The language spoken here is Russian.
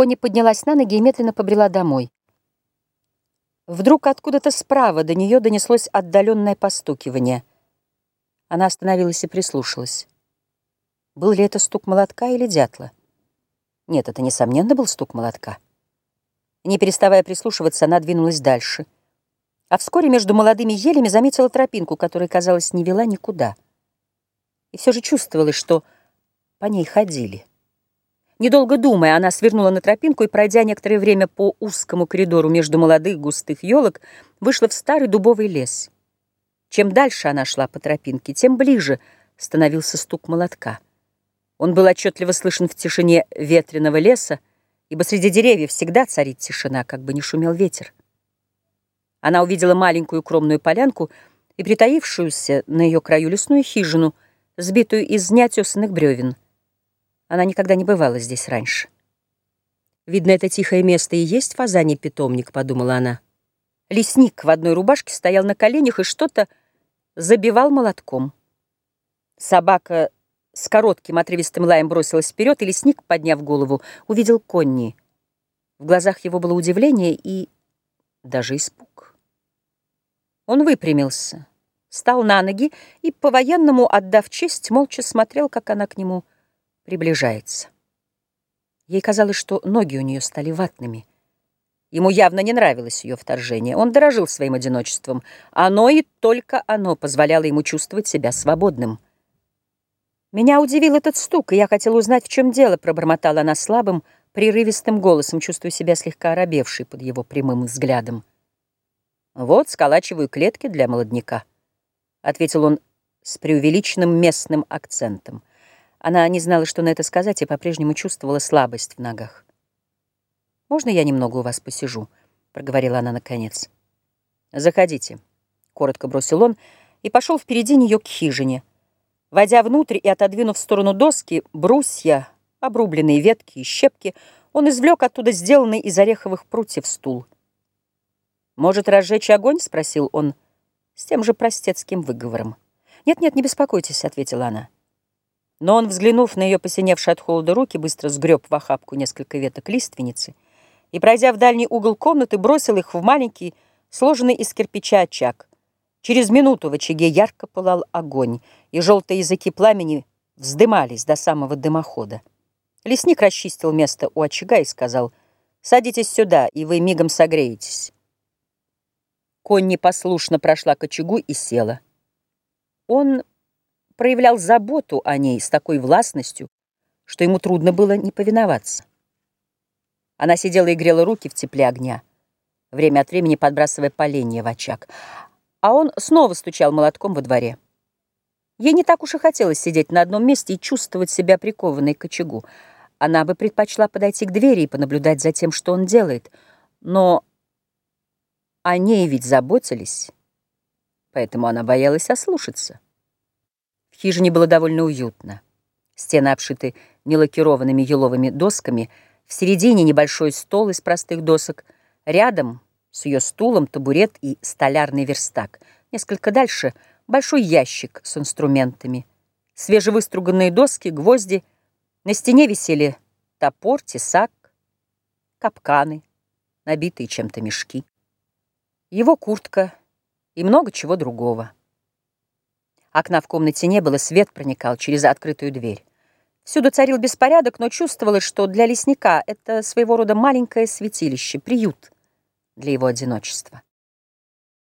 Конни поднялась на ноги и медленно побрела домой. Вдруг откуда-то справа до нее донеслось отдаленное постукивание. Она остановилась и прислушалась. Был ли это стук молотка или дятла? Нет, это, несомненно, был стук молотка. Не переставая прислушиваться, она двинулась дальше. А вскоре между молодыми елями заметила тропинку, которая, казалось, не вела никуда. И все же чувствовалось, что по ней ходили. Недолго думая, она свернула на тропинку и, пройдя некоторое время по узкому коридору между молодых густых елок, вышла в старый дубовый лес. Чем дальше она шла по тропинке, тем ближе становился стук молотка. Он был отчетливо слышен в тишине ветреного леса, ибо среди деревьев всегда царит тишина, как бы не шумел ветер. Она увидела маленькую укромную полянку и притаившуюся на ее краю лесную хижину, сбитую из неотесанных бревен. Она никогда не бывала здесь раньше. «Видно, это тихое место и есть фазаний питомник», — подумала она. Лесник в одной рубашке стоял на коленях и что-то забивал молотком. Собака с коротким отрывистым лаем бросилась вперед, и лесник, подняв голову, увидел Конни. В глазах его было удивление и даже испуг. Он выпрямился, встал на ноги и, по-военному отдав честь, молча смотрел, как она к нему приближается. Ей казалось, что ноги у нее стали ватными. Ему явно не нравилось ее вторжение. Он дорожил своим одиночеством. Оно и только оно позволяло ему чувствовать себя свободным. «Меня удивил этот стук, и я хотела узнать, в чем дело», пробормотала она слабым, прерывистым голосом, чувствуя себя слегка оробевшей под его прямым взглядом. «Вот, сколачиваю клетки для молодняка», — ответил он с преувеличенным местным акцентом. Она не знала, что на это сказать, и по-прежнему чувствовала слабость в ногах. «Можно я немного у вас посижу?» — проговорила она наконец. «Заходите», — коротко бросил он и пошел впереди нее к хижине. Войдя внутрь и отодвинув в сторону доски, брусья, обрубленные ветки и щепки, он извлек оттуда сделанный из ореховых прутьев стул. «Может, разжечь огонь?» — спросил он с тем же простецким выговором. «Нет-нет, не беспокойтесь», — ответила она. Но он, взглянув на ее посиневшие от холода руки, быстро сгреб в охапку несколько веток лиственницы и, пройдя в дальний угол комнаты, бросил их в маленький, сложенный из кирпича очаг. Через минуту в очаге ярко пылал огонь, и желтые языки пламени вздымались до самого дымохода. Лесник расчистил место у очага и сказал, «Садитесь сюда, и вы мигом согреетесь». Конни послушно прошла к очагу и села. Он проявлял заботу о ней с такой властностью, что ему трудно было не повиноваться. Она сидела и грела руки в тепле огня, время от времени подбрасывая поленья в очаг, а он снова стучал молотком во дворе. Ей не так уж и хотелось сидеть на одном месте и чувствовать себя прикованной к очагу. Она бы предпочла подойти к двери и понаблюдать за тем, что он делает. Но о ней ведь заботились, поэтому она боялась ослушаться хижине было довольно уютно. Стены обшиты нелакированными еловыми досками, в середине небольшой стол из простых досок, рядом с ее стулом табурет и столярный верстак. Несколько дальше большой ящик с инструментами. Свежевыструганные доски, гвозди. На стене висели топор, тесак, капканы, набитые чем-то мешки. Его куртка и много чего другого. Окна в комнате не было, свет проникал через открытую дверь. Всюду царил беспорядок, но чувствовалось, что для лесника это своего рода маленькое святилище, приют для его одиночества.